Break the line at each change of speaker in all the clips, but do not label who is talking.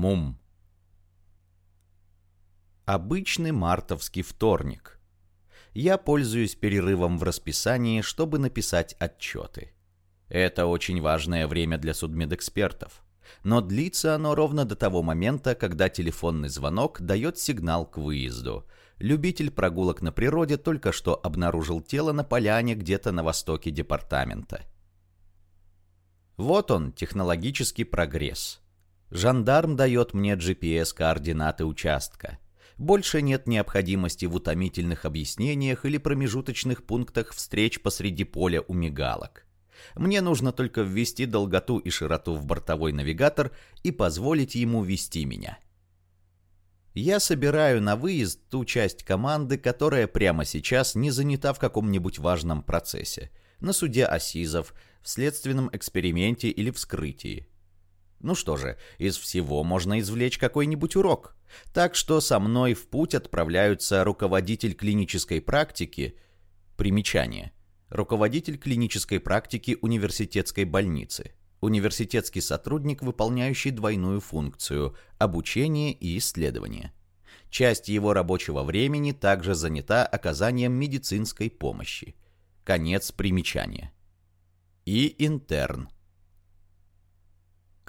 Мум. Обычный мартовский вторник. Я пользуюсь перерывом в расписании, чтобы написать отчеты. Это очень важное время для судмедэкспертов. Но длится оно ровно до того момента, когда телефонный звонок дает сигнал к выезду. Любитель прогулок на природе только что обнаружил тело на поляне где-то на востоке департамента. Вот он, технологический прогресс. Жандарм дает мне GPS-координаты участка. Больше нет необходимости в утомительных объяснениях или промежуточных пунктах встреч посреди поля у мигалок. Мне нужно только ввести долготу и широту в бортовой навигатор и позволить ему вести меня. Я собираю на выезд ту часть команды, которая прямо сейчас не занята в каком-нибудь важном процессе. На суде Асизов, в следственном эксперименте или вскрытии. Ну что же, из всего можно извлечь какой-нибудь урок. Так что со мной в путь отправляются руководитель клинической практики, примечание, руководитель клинической практики университетской больницы, университетский сотрудник, выполняющий двойную функцию – обучение и исследование. Часть его рабочего времени также занята оказанием медицинской помощи. Конец примечания. И интерн.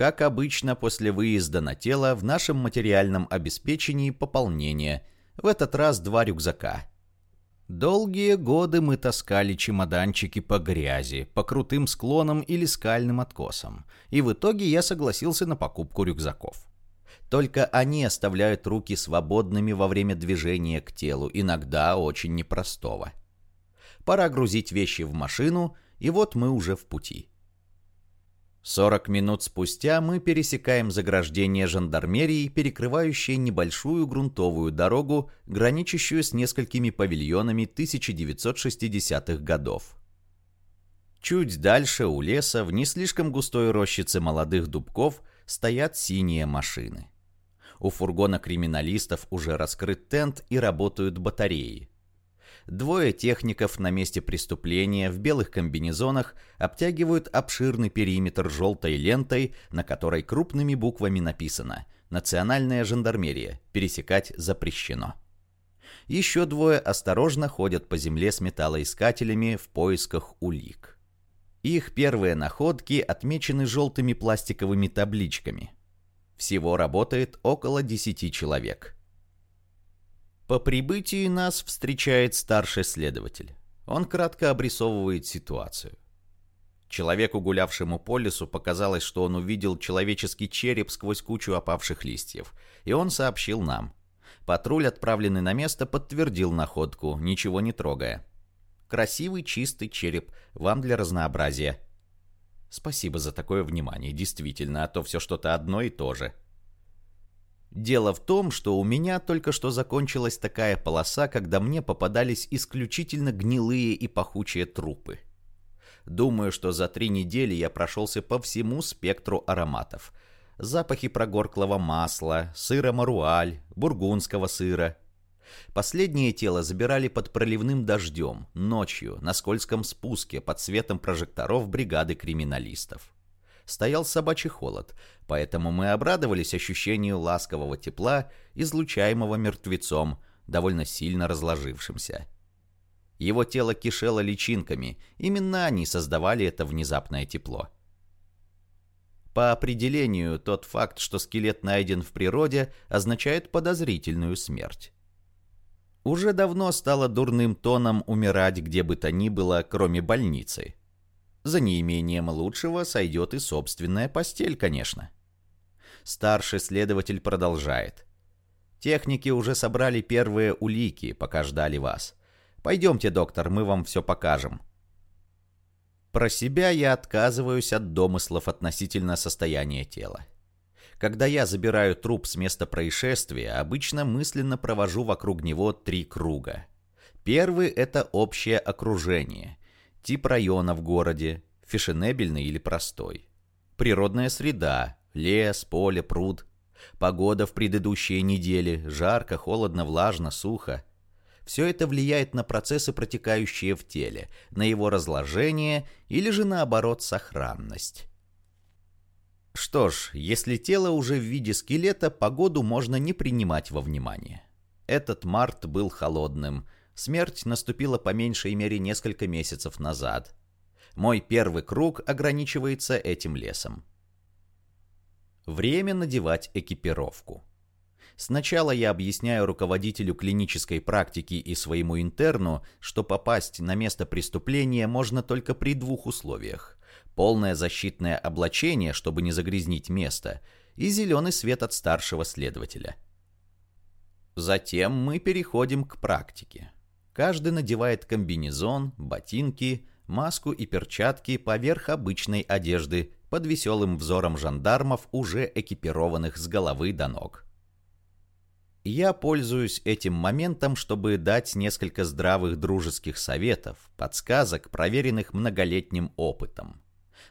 Как обычно, после выезда на тело в нашем материальном обеспечении пополнение. В этот раз два рюкзака – Долгие годы мы таскали чемоданчики по грязи, по крутым склонам или скальным откосам, и в итоге я согласился на покупку рюкзаков. Только они оставляют руки свободными во время движения к телу, иногда очень непростого. Пора грузить вещи в машину, и вот мы уже в пути. 40 минут спустя мы пересекаем заграждение жандармерии, перекрывающее небольшую грунтовую дорогу, граничащую с несколькими павильонами 1960-х годов. Чуть дальше у леса, в не слишком густой рощице молодых дубков, стоят синие машины. У фургона криминалистов уже раскрыт тент и работают батареи. Двое техников на месте преступления в белых комбинезонах обтягивают обширный периметр желтой лентой, на которой крупными буквами написано «Национальная жандармерия. Пересекать запрещено». Еще двое осторожно ходят по земле с металлоискателями в поисках улик. Их первые находки отмечены желтыми пластиковыми табличками. Всего работает около 10 человек – по прибытии нас встречает старший следователь. Он кратко обрисовывает ситуацию. Человеку, гулявшему по лесу, показалось, что он увидел человеческий череп сквозь кучу опавших листьев, и он сообщил нам. Патруль, отправленный на место, подтвердил находку, ничего не трогая. Красивый чистый череп, вам для разнообразия. Спасибо за такое внимание, действительно, а то все что-то одно и то же. Дело в том, что у меня только что закончилась такая полоса, когда мне попадались исключительно гнилые и пахучие трупы. Думаю, что за три недели я прошелся по всему спектру ароматов. Запахи прогорклого масла, сыра маруаль, бургундского сыра. Последнее тело забирали под проливным дождем, ночью, на скользком спуске под светом прожекторов бригады криминалистов стоял собачий холод, поэтому мы обрадовались ощущению ласкового тепла, излучаемого мертвецом, довольно сильно разложившимся. Его тело кишело личинками, именно они создавали это внезапное тепло. По определению, тот факт, что скелет найден в природе, означает подозрительную смерть. Уже давно стало дурным тоном умирать где бы то ни было, кроме больницы – за неимением лучшего сойдет и собственная постель, конечно. Старший следователь продолжает. Техники уже собрали первые улики, пока ждали вас. Пойдемте, доктор, мы вам все покажем. Про себя я отказываюсь от домыслов относительно состояния тела. Когда я забираю труп с места происшествия, обычно мысленно провожу вокруг него три круга. Первый – это общее окружение – Тип района в городе, фешенебельный или простой. Природная среда, лес, поле, пруд. Погода в предыдущие недели, жарко, холодно, влажно, сухо. Все это влияет на процессы, протекающие в теле, на его разложение или же наоборот сохранность. Что ж, если тело уже в виде скелета, погоду можно не принимать во внимание. Этот март был холодным. Смерть наступила по меньшей мере несколько месяцев назад. Мой первый круг ограничивается этим лесом. Время надевать экипировку. Сначала я объясняю руководителю клинической практики и своему интерну, что попасть на место преступления можно только при двух условиях полное защитное облачение, чтобы не загрязнить место, и зеленый свет от старшего следователя. Затем мы переходим к практике. Каждый надевает комбинезон, ботинки, маску и перчатки поверх обычной одежды под веселым взором жандармов, уже экипированных с головы до ног. Я пользуюсь этим моментом, чтобы дать несколько здравых дружеских советов, подсказок, проверенных многолетним опытом.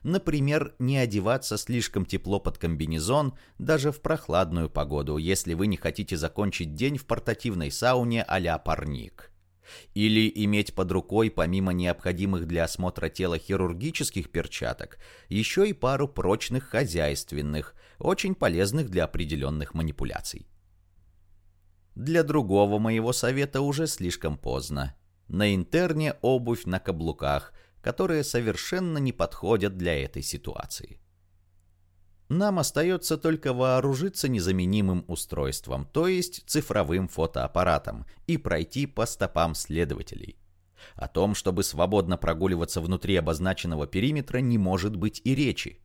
Например, не одеваться слишком тепло под комбинезон даже в прохладную погоду, если вы не хотите закончить день в портативной сауне а-ля парник. Или иметь под рукой, помимо необходимых для осмотра тела хирургических перчаток, еще и пару прочных хозяйственных, очень полезных для определенных манипуляций. Для другого моего совета уже слишком поздно. На интерне обувь на каблуках – которые совершенно не подходят для этой ситуации. Нам остается только вооружиться незаменимым устройством, то есть цифровым фотоаппаратом, и пройти по стопам следователей. О том, чтобы свободно прогуливаться внутри обозначенного периметра, не может быть и речи.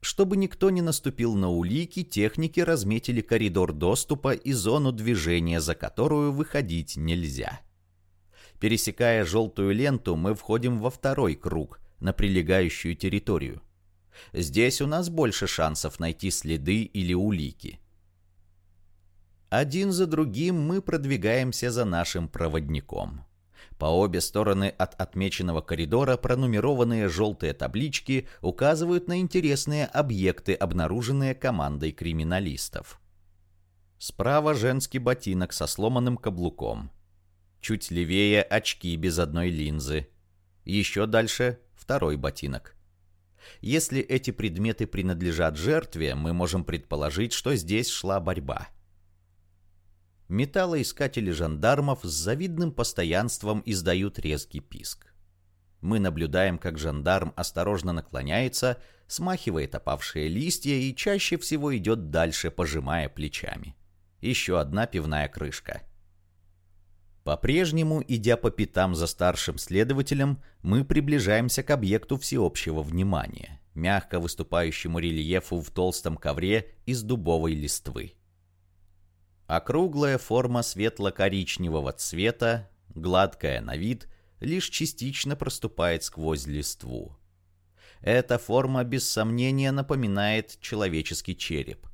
Чтобы никто не наступил на улики, техники разметили коридор доступа и зону движения, за которую выходить нельзя. Пересекая желтую ленту, мы входим во второй круг, на прилегающую территорию. Здесь у нас больше шансов найти следы или улики. Один за другим мы продвигаемся за нашим проводником. По обе стороны от отмеченного коридора пронумерованные желтые таблички указывают на интересные объекты, обнаруженные командой криминалистов. Справа женский ботинок со сломанным каблуком. Чуть левее очки без одной линзы. Еще дальше второй ботинок. Если эти предметы принадлежат жертве, мы можем предположить, что здесь шла борьба. Металлоискатели жандармов с завидным постоянством издают резкий писк. Мы наблюдаем, как жандарм осторожно наклоняется, смахивает опавшие листья и чаще всего идет дальше, пожимая плечами. Еще одна пивная крышка. По-прежнему, идя по пятам за старшим следователем, мы приближаемся к объекту всеобщего внимания, мягко выступающему рельефу в толстом ковре из дубовой листвы. Округлая форма светло-коричневого цвета, гладкая на вид, лишь частично проступает сквозь листву. Эта форма без сомнения напоминает человеческий череп.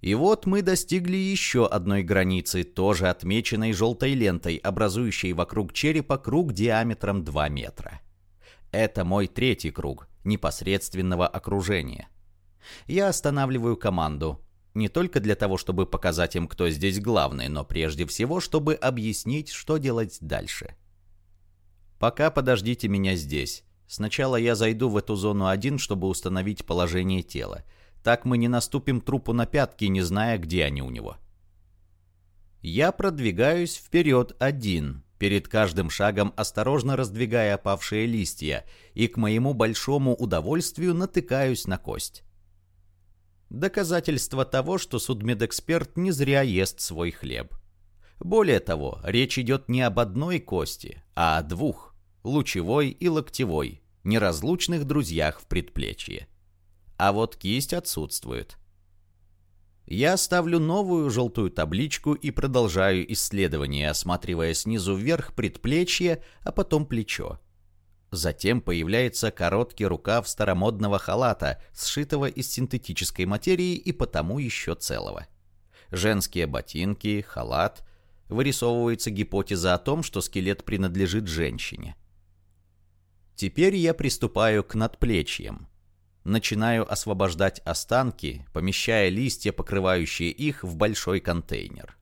И вот мы достигли еще одной границы, тоже отмеченной желтой лентой, образующей вокруг черепа круг диаметром 2 метра. Это мой третий круг, непосредственного окружения. Я останавливаю команду, не только для того, чтобы показать им, кто здесь главный, но прежде всего, чтобы объяснить, что делать дальше. Пока подождите меня здесь. Сначала я зайду в эту зону один, чтобы установить положение тела. Так мы не наступим трупу на пятки, не зная, где они у него. Я продвигаюсь вперед один, перед каждым шагом осторожно раздвигая опавшие листья, и к моему большому удовольствию натыкаюсь на кость. Доказательство того, что судмедэксперт не зря ест свой хлеб. Более того, речь идет не об одной кости, а о двух – лучевой и локтевой, неразлучных друзьях в предплечье а вот кисть отсутствует. Я ставлю новую желтую табличку и продолжаю исследование, осматривая снизу вверх предплечье, а потом плечо. Затем появляется короткий рукав старомодного халата, сшитого из синтетической материи и потому еще целого. Женские ботинки, халат. Вырисовывается гипотеза о том, что скелет принадлежит женщине. Теперь я приступаю к надплечьям начинаю освобождать останки, помещая листья, покрывающие их, в большой контейнер.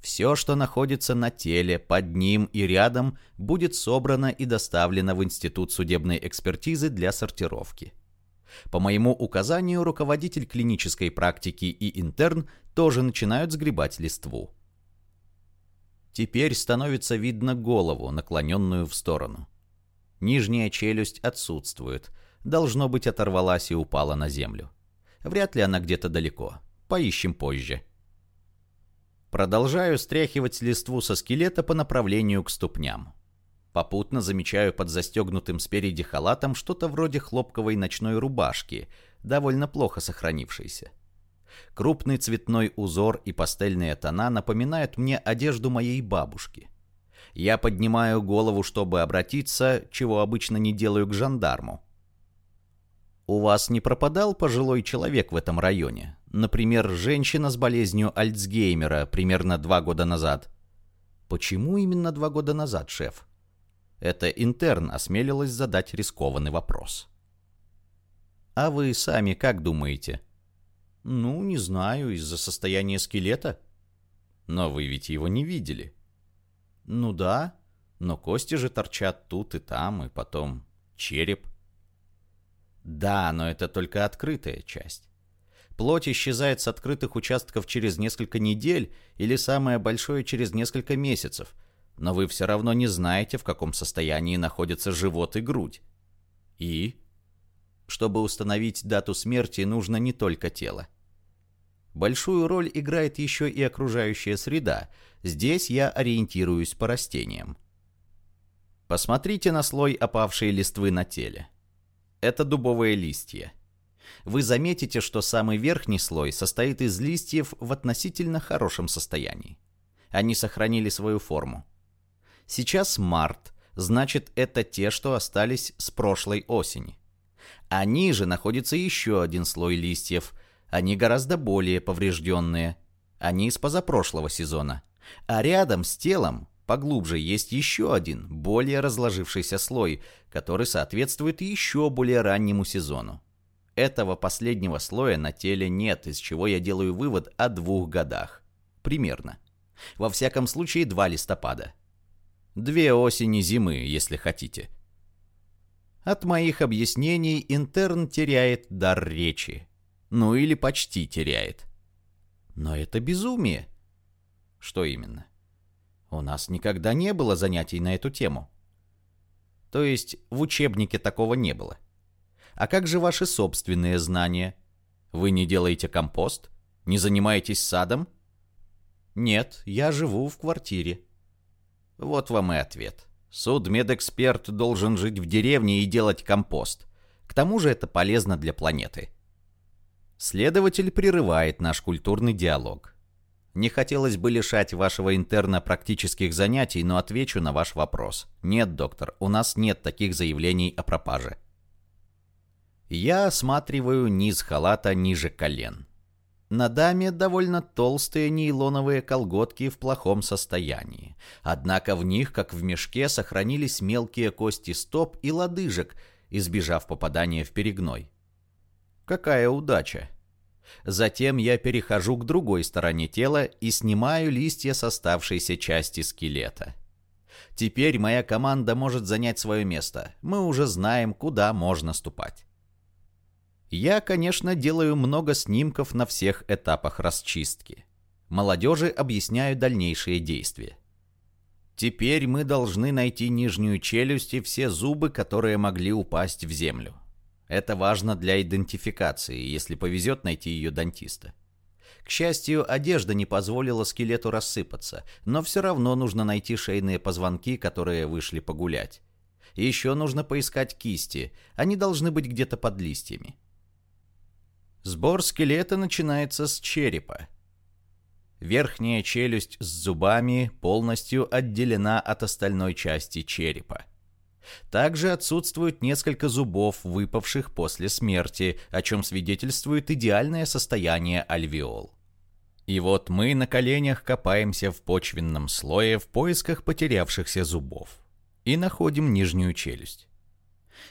Все, что находится на теле, под ним и рядом, будет собрано и доставлено в Институт судебной экспертизы для сортировки. По моему указанию, руководитель клинической практики и интерн тоже начинают сгребать листву. Теперь становится видно голову, наклоненную в сторону. Нижняя челюсть отсутствует. Должно быть, оторвалась и упала на землю. Вряд ли она где-то далеко. Поищем позже. Продолжаю стряхивать листву со скелета по направлению к ступням. Попутно замечаю под застегнутым спереди халатом что-то вроде хлопковой ночной рубашки, довольно плохо сохранившейся. Крупный цветной узор и пастельные тона напоминают мне одежду моей бабушки. Я поднимаю голову, чтобы обратиться, чего обычно не делаю к жандарму. У вас не пропадал пожилой человек в этом районе? Например, женщина с болезнью Альцгеймера примерно два года назад. Почему именно два года назад, шеф? Это интерн осмелилась задать рискованный вопрос. А вы сами как думаете? Ну, не знаю, из-за состояния скелета. Но вы ведь его не видели. Ну да, но кости же торчат тут и там, и потом череп. Да, но это только открытая часть. Плоть исчезает с открытых участков через несколько недель или самое большое через несколько месяцев, но вы все равно не знаете, в каком состоянии находятся живот и грудь. И? Чтобы установить дату смерти, нужно не только тело. Большую роль играет еще и окружающая среда. Здесь я ориентируюсь по растениям. Посмотрите на слой опавшей листвы на теле. Это дубовые листья. Вы заметите, что самый верхний слой состоит из листьев в относительно хорошем состоянии. Они сохранили свою форму. Сейчас март, значит это те, что остались с прошлой осени. А ниже находится еще один слой листьев. Они гораздо более поврежденные. Они из позапрошлого сезона. А рядом с телом, поглубже, есть еще один, более разложившийся слой, который соответствует еще более раннему сезону. Этого последнего слоя на теле нет, из чего я делаю вывод о двух годах. Примерно. Во всяком случае, 2 листопада. Две осени зимы, если хотите. От моих объяснений интерн теряет дар речи. Ну или почти теряет. Но это безумие. Что именно? У нас никогда не было занятий на эту тему. То есть в учебнике такого не было. А как же ваши собственные знания? Вы не делаете компост? Не занимаетесь садом? Нет, я живу в квартире. Вот вам и ответ. Судмедэксперт должен жить в деревне и делать компост. К тому же это полезно для планеты. Следователь прерывает наш культурный диалог. Не хотелось бы лишать вашего интерна практических занятий, но отвечу на ваш вопрос. Нет, доктор, у нас нет таких заявлений о пропаже. Я осматриваю низ халата ниже колен. На даме довольно толстые нейлоновые колготки в плохом состоянии. Однако в них, как в мешке, сохранились мелкие кости стоп и лодыжек, избежав попадания в перегной. Какая удача! Затем я перехожу к другой стороне тела и снимаю листья с оставшейся части скелета. Теперь моя команда может занять свое место. Мы уже знаем, куда можно ступать. Я, конечно, делаю много снимков на всех этапах расчистки. Молодежи объясняю дальнейшие действия. Теперь мы должны найти нижнюю челюсть и все зубы, которые могли упасть в землю. Это важно для идентификации, если повезет найти ее дантиста. К счастью, одежда не позволила скелету рассыпаться, но все равно нужно найти шейные позвонки, которые вышли погулять. еще нужно поискать кисти, они должны быть где-то под листьями. Сбор скелета начинается с черепа. Верхняя челюсть с зубами полностью отделена от остальной части черепа. Также отсутствует несколько зубов, выпавших после смерти, о чем свидетельствует идеальное состояние альвеол. И вот мы на коленях копаемся в почвенном слое в поисках потерявшихся зубов. И находим нижнюю челюсть.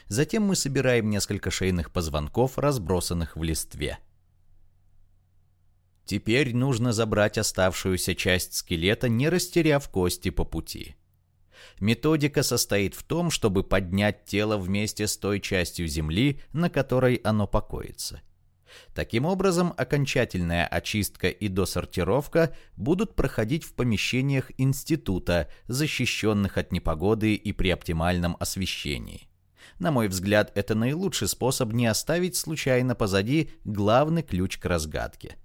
Затем мы собираем несколько шейных позвонков, разбросанных в листве. Теперь нужно забрать оставшуюся часть скелета, не растеряв кости по пути. Методика состоит в том, чтобы поднять тело вместе с той частью земли, на которой оно покоится. Таким образом, окончательная очистка и досортировка будут проходить в помещениях института, защищенных от непогоды и при оптимальном освещении. На мой взгляд, это наилучший способ не оставить случайно позади главный ключ к разгадке.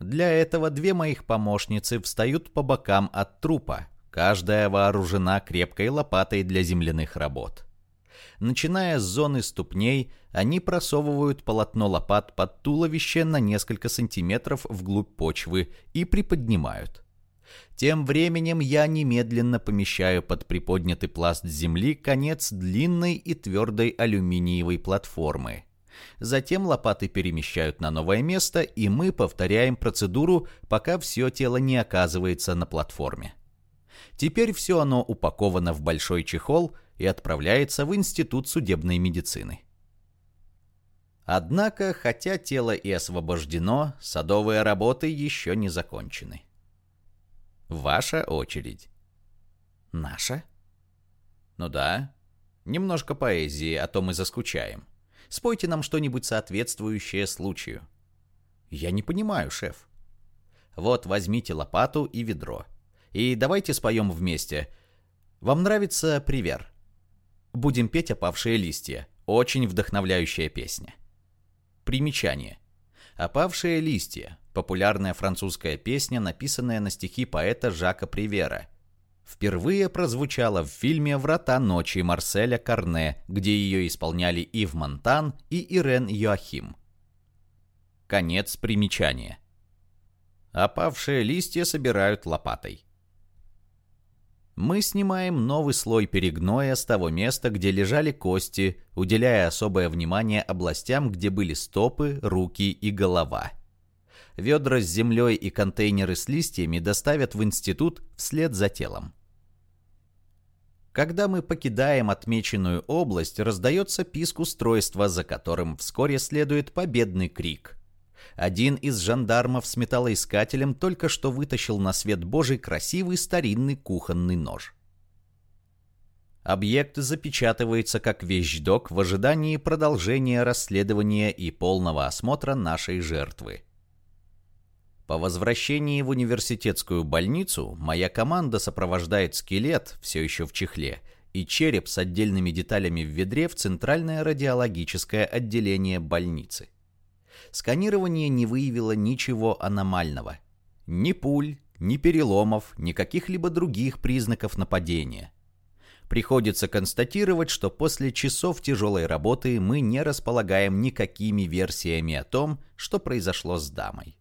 Для этого две моих помощницы встают по бокам от трупа, каждая вооружена крепкой лопатой для земляных работ. Начиная с зоны ступней, они просовывают полотно лопат под туловище на несколько сантиметров вглубь почвы и приподнимают. Тем временем я немедленно помещаю под приподнятый пласт земли конец длинной и твердой алюминиевой платформы. Затем лопаты перемещают на новое место, и мы повторяем процедуру, пока все тело не оказывается на платформе. Теперь все оно упаковано в большой чехол и отправляется в Институт судебной медицины. Однако, хотя тело и освобождено, садовые работы еще не закончены. Ваша очередь. Наша? Ну да. Немножко поэзии, а то мы заскучаем. Спойте нам что-нибудь соответствующее случаю. Я не понимаю, шеф. Вот возьмите лопату и ведро. И давайте споем вместе. Вам нравится привер? Будем петь опавшие листья. Очень вдохновляющая песня. Примечание. «Опавшие листья» — популярная французская песня, написанная на стихи поэта Жака Привера. Впервые прозвучала в фильме «Врата ночи» Марселя Карне, где ее исполняли Ив Монтан и Ирен Йоахим. Конец примечания. Опавшие листья собирают лопатой. Мы снимаем новый слой перегноя с того места, где лежали кости, уделяя особое внимание областям, где были стопы, руки и голова. Ведра с землей и контейнеры с листьями доставят в институт вслед за телом. Когда мы покидаем отмеченную область, раздается писк устройства, за которым вскоре следует победный крик – один из жандармов с металлоискателем только что вытащил на свет Божий красивый старинный кухонный нож. Объект запечатывается как вещдок в ожидании продолжения расследования и полного осмотра нашей жертвы. По возвращении в университетскую больницу моя команда сопровождает скелет, все еще в чехле, и череп с отдельными деталями в ведре в центральное радиологическое отделение больницы сканирование не выявило ничего аномального. Ни пуль, ни переломов, ни каких-либо других признаков нападения. Приходится констатировать, что после часов тяжелой работы мы не располагаем никакими версиями о том, что произошло с дамой.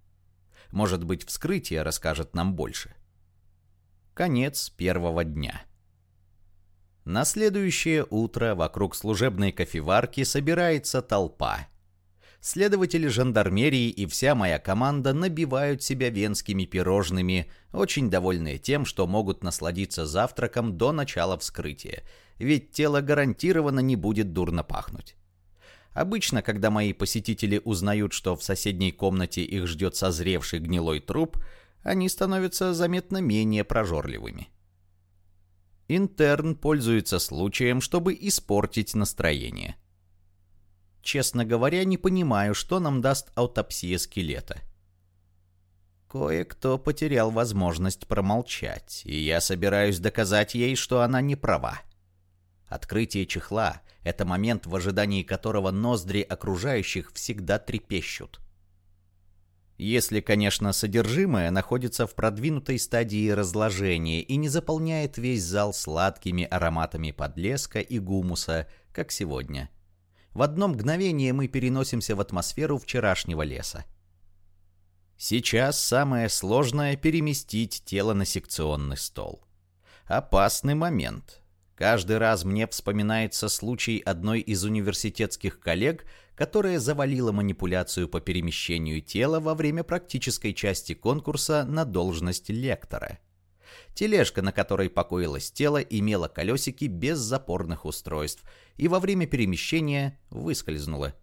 Может быть, вскрытие расскажет нам больше. Конец первого дня. На следующее утро вокруг служебной кофеварки собирается толпа, Следователи жандармерии и вся моя команда набивают себя венскими пирожными, очень довольные тем, что могут насладиться завтраком до начала вскрытия, ведь тело гарантированно не будет дурно пахнуть. Обычно, когда мои посетители узнают, что в соседней комнате их ждет созревший гнилой труп, они становятся заметно менее прожорливыми. Интерн пользуется случаем, чтобы испортить настроение. Честно говоря, не понимаю, что нам даст аутопсия скелета. Кое-кто потерял возможность промолчать, и я собираюсь доказать ей, что она не права. Открытие чехла — это момент, в ожидании которого ноздри окружающих всегда трепещут. Если, конечно, содержимое находится в продвинутой стадии разложения и не заполняет весь зал сладкими ароматами подлеска и гумуса, как сегодня — в одно мгновение мы переносимся в атмосферу вчерашнего леса. Сейчас самое сложное — переместить тело на секционный стол. Опасный момент. Каждый раз мне вспоминается случай одной из университетских коллег, которая завалила манипуляцию по перемещению тела во время практической части конкурса на должность лектора — Тележка, на которой покоилось тело, имела колесики без запорных устройств и во время перемещения выскользнула.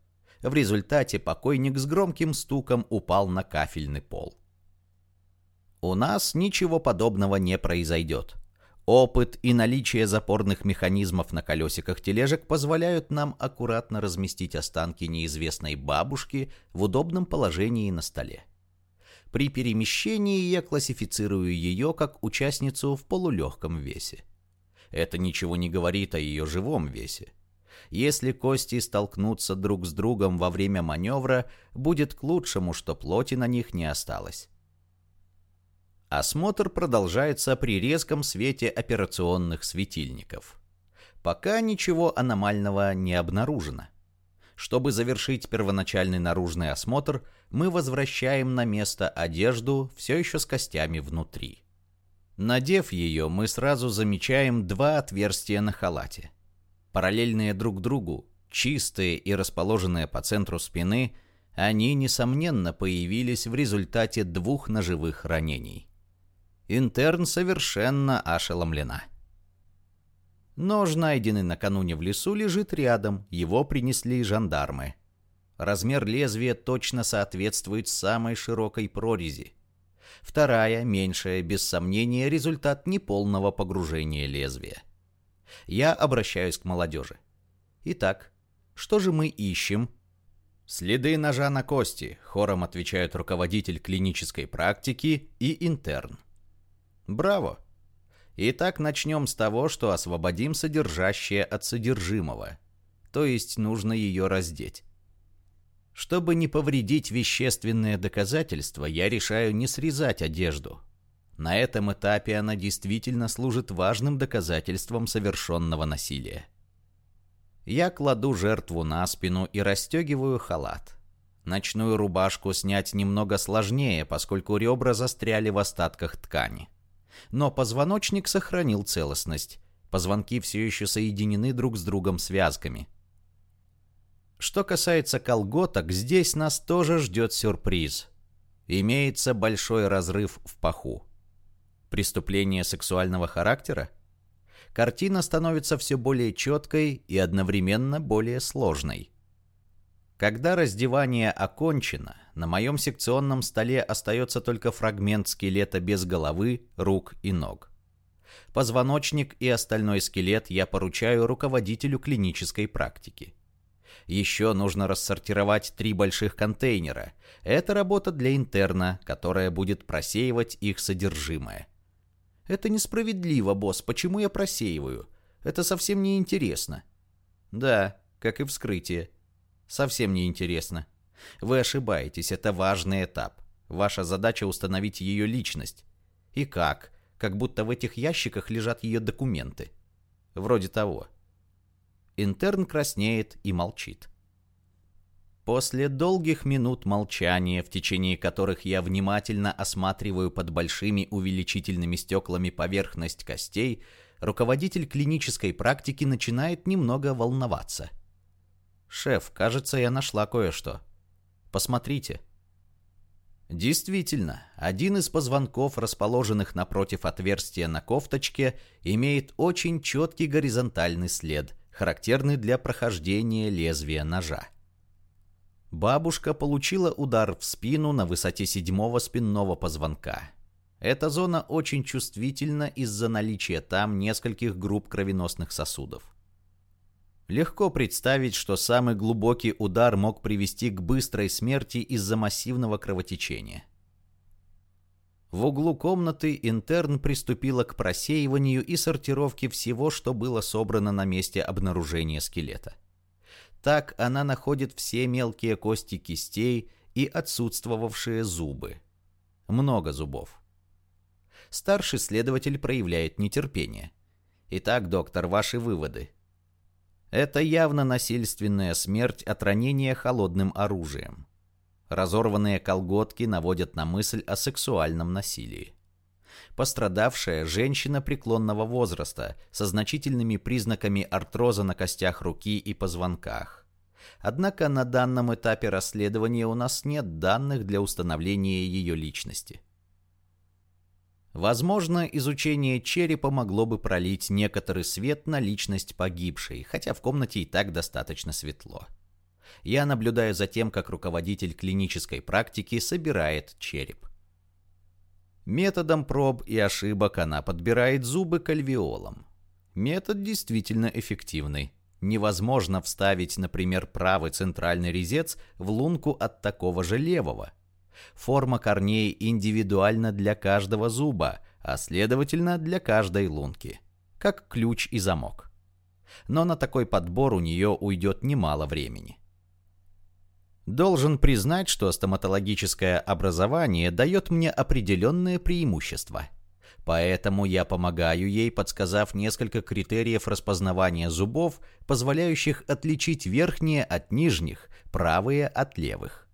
В результате покойник с громким стуком упал на кафельный пол. У нас ничего подобного не произойдет. Опыт и наличие запорных механизмов на колесиках тележек позволяют нам аккуратно разместить останки неизвестной бабушки в удобном положении на столе. При перемещении я классифицирую ее как участницу в полулегком весе. Это ничего не говорит о ее живом весе. Если кости столкнутся друг с другом во время маневра, будет к лучшему, что плоти на них не осталось. Осмотр продолжается при резком свете операционных светильников. Пока ничего аномального не обнаружено. Чтобы завершить первоначальный наружный осмотр, мы возвращаем на место одежду, все еще с костями внутри. Надев ее, мы сразу замечаем два отверстия на халате. Параллельные друг другу, чистые и расположенные по центру спины, они, несомненно, появились в результате двух ножевых ранений. Интерн совершенно ошеломлена. Нож, найденный накануне в лесу, лежит рядом, его принесли жандармы. Размер лезвия точно соответствует самой широкой прорези. Вторая, меньшая, без сомнения, результат неполного погружения лезвия. Я обращаюсь к молодежи. Итак, что же мы ищем? Следы ножа на кости, хором отвечают руководитель клинической практики и интерн. Браво! Итак, начнем с того, что освободим содержащее от содержимого. То есть нужно ее раздеть. Чтобы не повредить вещественные доказательства, я решаю не срезать одежду. На этом этапе она действительно служит важным доказательством совершенного насилия. Я кладу жертву на спину и расстегиваю халат. Ночную рубашку снять немного сложнее, поскольку ребра застряли в остатках ткани но позвоночник сохранил целостность. Позвонки все еще соединены друг с другом связками. Что касается колготок, здесь нас тоже ждет сюрприз. Имеется большой разрыв в паху. Преступление сексуального характера? Картина становится все более четкой и одновременно более сложной. Когда раздевание окончено, на моем секционном столе остается только фрагмент скелета без головы, рук и ног. Позвоночник и остальной скелет я поручаю руководителю клинической практики. Еще нужно рассортировать три больших контейнера. Это работа для интерна, которая будет просеивать их содержимое. Это несправедливо, босс. Почему я просеиваю? Это совсем не интересно. Да, как и вскрытие. Совсем не интересно. Вы ошибаетесь, это важный этап. Ваша задача установить ее личность. И как? Как будто в этих ящиках лежат ее документы. Вроде того. Интерн краснеет и молчит. После долгих минут молчания, в течение которых я внимательно осматриваю под большими увеличительными стеклами поверхность костей, руководитель клинической практики начинает немного волноваться – «Шеф, кажется, я нашла кое-что. Посмотрите». Действительно, один из позвонков, расположенных напротив отверстия на кофточке, имеет очень четкий горизонтальный след, характерный для прохождения лезвия ножа. Бабушка получила удар в спину на высоте седьмого спинного позвонка. Эта зона очень чувствительна из-за наличия там нескольких групп кровеносных сосудов. Легко представить, что самый глубокий удар мог привести к быстрой смерти из-за массивного кровотечения. В углу комнаты интерн приступила к просеиванию и сортировке всего, что было собрано на месте обнаружения скелета. Так она находит все мелкие кости кистей и отсутствовавшие зубы. Много зубов. Старший следователь проявляет нетерпение. Итак, доктор, ваши выводы. Это явно насильственная смерть от ранения холодным оружием. Разорванные колготки наводят на мысль о сексуальном насилии. Пострадавшая – женщина преклонного возраста со значительными признаками артроза на костях руки и позвонках. Однако на данном этапе расследования у нас нет данных для установления ее личности. Возможно, изучение черепа могло бы пролить некоторый свет на личность погибшей, хотя в комнате и так достаточно светло. Я наблюдаю за тем, как руководитель клинической практики собирает череп. Методом проб и ошибок она подбирает зубы к альвеолам. Метод действительно эффективный. Невозможно вставить, например, правый центральный резец в лунку от такого же левого. Форма корней индивидуальна для каждого зуба, а следовательно для каждой лунки. Как ключ и замок. Но на такой подбор у нее уйдет немало времени. Должен признать, что стоматологическое образование дает мне определенное преимущество – Поэтому я помогаю ей, подсказав несколько критериев распознавания зубов, позволяющих отличить верхние от нижних, правые от левых.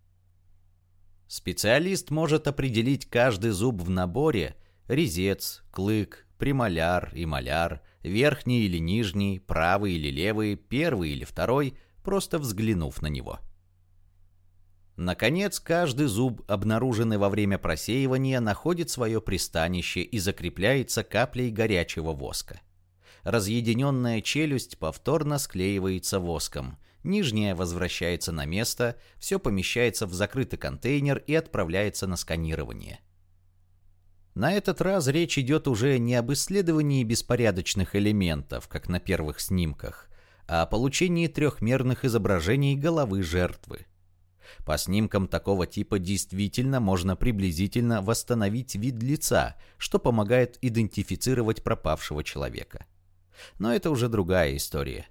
Специалист может определить каждый зуб в наборе – резец, клык, премоляр и маляр, верхний или нижний, правый или левый, первый или второй, просто взглянув на него. Наконец, каждый зуб, обнаруженный во время просеивания, находит свое пристанище и закрепляется каплей горячего воска. Разъединенная челюсть повторно склеивается воском, нижняя возвращается на место, все помещается в закрытый контейнер и отправляется на сканирование. На этот раз речь идет уже не об исследовании беспорядочных элементов, как на первых снимках, а о получении трехмерных изображений головы жертвы. По снимкам такого типа действительно можно приблизительно восстановить вид лица, что помогает идентифицировать пропавшего человека. Но это уже другая история.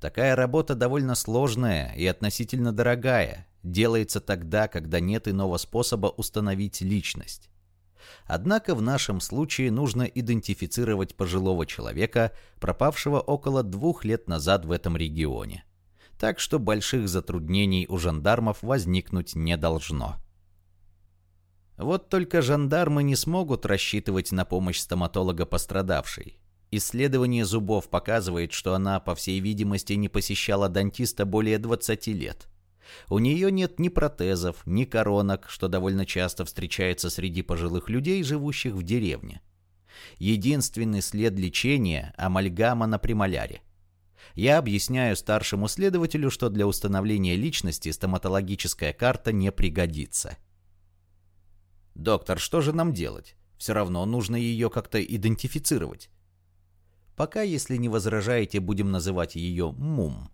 Такая работа довольно сложная и относительно дорогая, делается тогда, когда нет иного способа установить личность. Однако в нашем случае нужно идентифицировать пожилого человека, пропавшего около двух лет назад в этом регионе так что больших затруднений у жандармов возникнуть не должно. Вот только жандармы не смогут рассчитывать на помощь стоматолога пострадавшей. Исследование зубов показывает, что она, по всей видимости, не посещала дантиста более 20 лет. У нее нет ни протезов, ни коронок, что довольно часто встречается среди пожилых людей, живущих в деревне. Единственный след лечения – амальгама на премоляре – я объясняю старшему следователю, что для установления личности стоматологическая карта не пригодится. «Доктор, что же нам делать? Все равно нужно ее как-то идентифицировать». Пока, если не возражаете, будем называть ее Мум.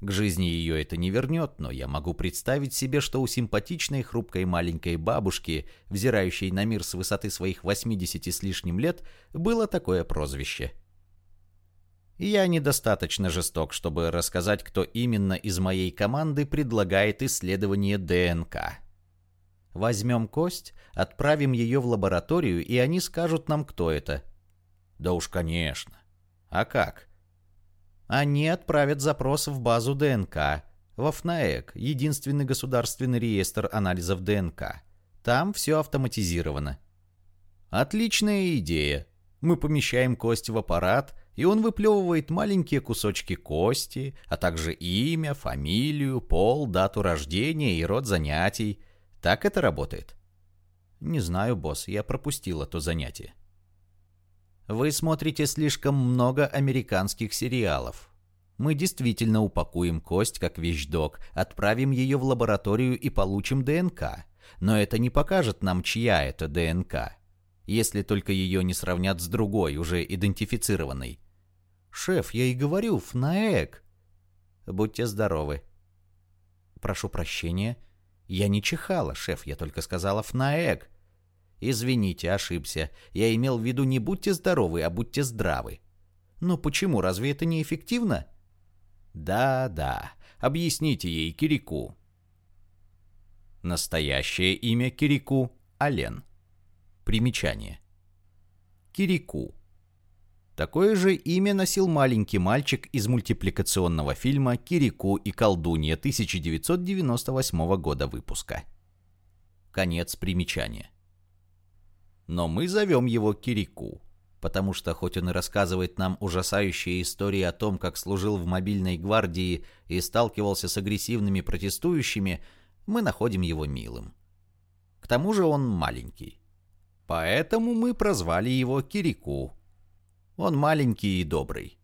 К жизни ее это не вернет, но я могу представить себе, что у симпатичной хрупкой маленькой бабушки, взирающей на мир с высоты своих 80 с лишним лет, было такое прозвище – я недостаточно жесток, чтобы рассказать, кто именно из моей команды предлагает исследование ДНК. Возьмем кость, отправим ее в лабораторию, и они скажут нам, кто это. Да уж, конечно. А как? Они отправят запрос в базу ДНК, в ФНАЭК, единственный государственный реестр анализов ДНК. Там все автоматизировано. Отличная идея. Мы помещаем кость в аппарат, и он выплевывает маленькие кусочки кости, а также имя, фамилию, пол, дату рождения и род занятий. Так это работает? Не знаю, босс, я пропустил это занятие. Вы смотрите слишком много американских сериалов. Мы действительно упакуем кость как вещдок, отправим ее в лабораторию и получим ДНК. Но это не покажет нам, чья это ДНК. Если только ее не сравнят с другой, уже идентифицированной. «Шеф, я и говорю, ФНАЭК!» «Будьте здоровы!» «Прошу прощения. Я не чихала, шеф, я только сказала ФНАЭК!» «Извините, ошибся. Я имел в виду не будьте здоровы, а будьте здравы». «Но почему? Разве это не эффективно?» «Да-да. Объясните ей Кирику». Настоящее имя Кирику – Ален. Примечание. Кирику Такое же имя носил маленький мальчик из мультипликационного фильма «Кирику и колдунья» 1998 года выпуска. Конец примечания. Но мы зовем его Кирику, потому что хоть он и рассказывает нам ужасающие истории о том, как служил в мобильной гвардии и сталкивался с агрессивными протестующими, мы находим его милым. К тому же он маленький. Поэтому мы прозвали его Кирику, он маленький и добрый.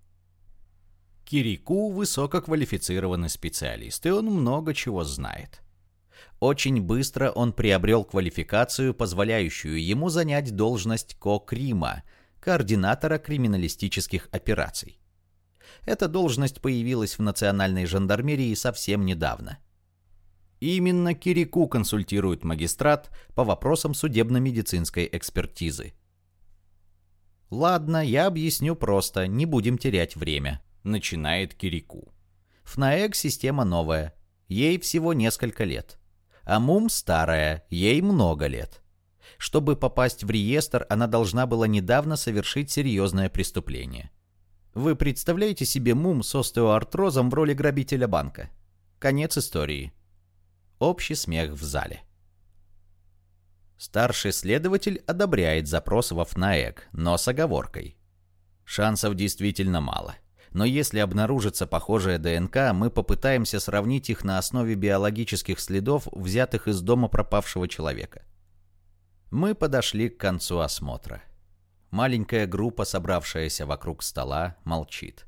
Кирику – высококвалифицированный специалист, и он много чего знает. Очень быстро он приобрел квалификацию, позволяющую ему занять должность КОКРИМа, координатора криминалистических операций. Эта должность появилась в национальной жандармерии совсем недавно. Именно Кирику консультирует магистрат по вопросам судебно-медицинской экспертизы. «Ладно, я объясню просто, не будем терять время», — начинает Кирику. «ФНАЭК система новая, ей всего несколько лет. А МУМ старая, ей много лет. Чтобы попасть в реестр, она должна была недавно совершить серьезное преступление. Вы представляете себе МУМ с остеоартрозом в роли грабителя банка? Конец истории. Общий смех в зале. Старший следователь одобряет запрос во ФНАЭК, но с оговоркой. Шансов действительно мало. Но если обнаружится похожая ДНК, мы попытаемся сравнить их на основе биологических следов, взятых из дома пропавшего человека. Мы подошли к концу осмотра. Маленькая группа, собравшаяся вокруг стола, молчит.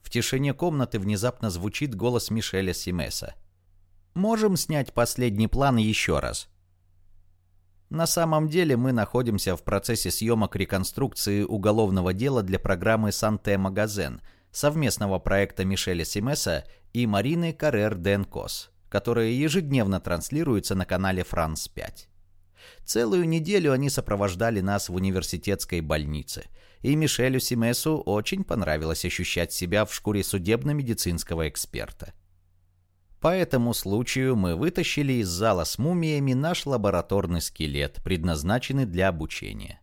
В тишине комнаты внезапно звучит голос Мишеля Симеса. «Можем снять последний план еще раз?» На самом деле мы находимся в процессе съемок реконструкции уголовного дела для программы «Санте Магазен», совместного проекта Мишеля Симеса и Марины Каррер Денкос, которая ежедневно транслируется на канале «Франс 5». Целую неделю они сопровождали нас в университетской больнице, и Мишелю Симесу очень понравилось ощущать себя в шкуре судебно-медицинского эксперта. По этому случаю мы вытащили из зала с мумиями наш лабораторный скелет, предназначенный для обучения.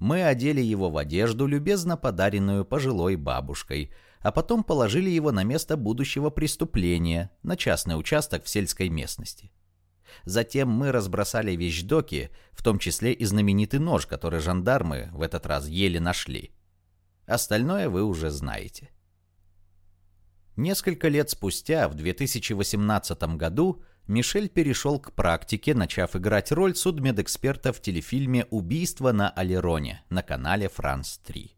Мы одели его в одежду, любезно подаренную пожилой бабушкой, а потом положили его на место будущего преступления, на частный участок в сельской местности. Затем мы разбросали вещдоки, в том числе и знаменитый нож, который жандармы в этот раз еле нашли. Остальное вы уже знаете. Несколько лет спустя, в 2018 году, Мишель перешел к практике, начав играть роль судмедэксперта в телефильме «Убийство на Алероне» на канале «Франс 3».